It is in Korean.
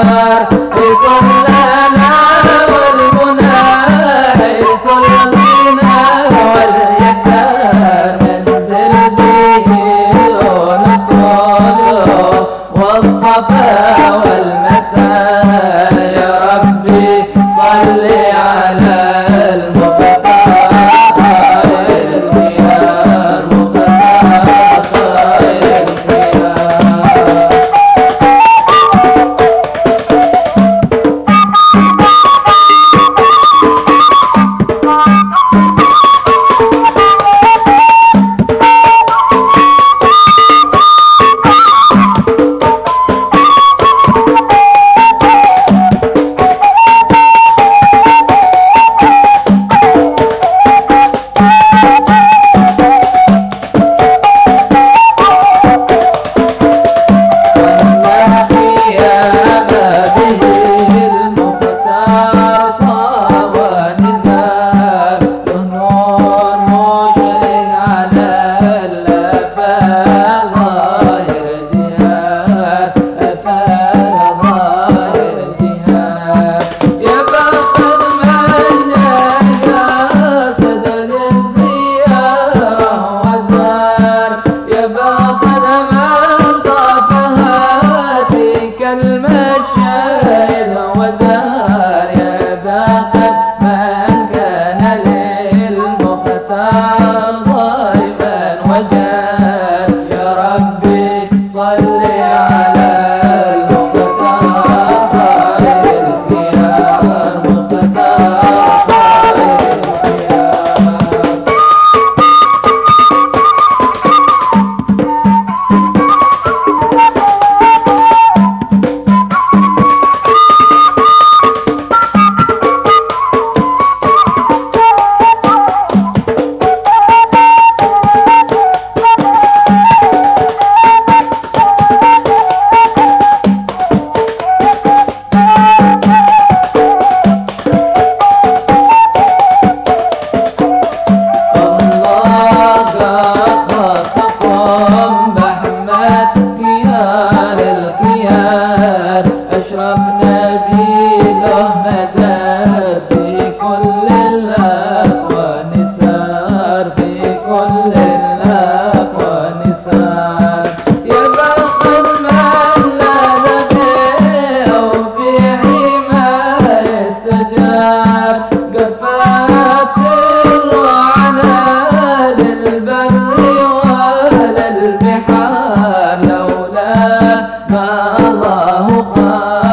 Sahara. 아.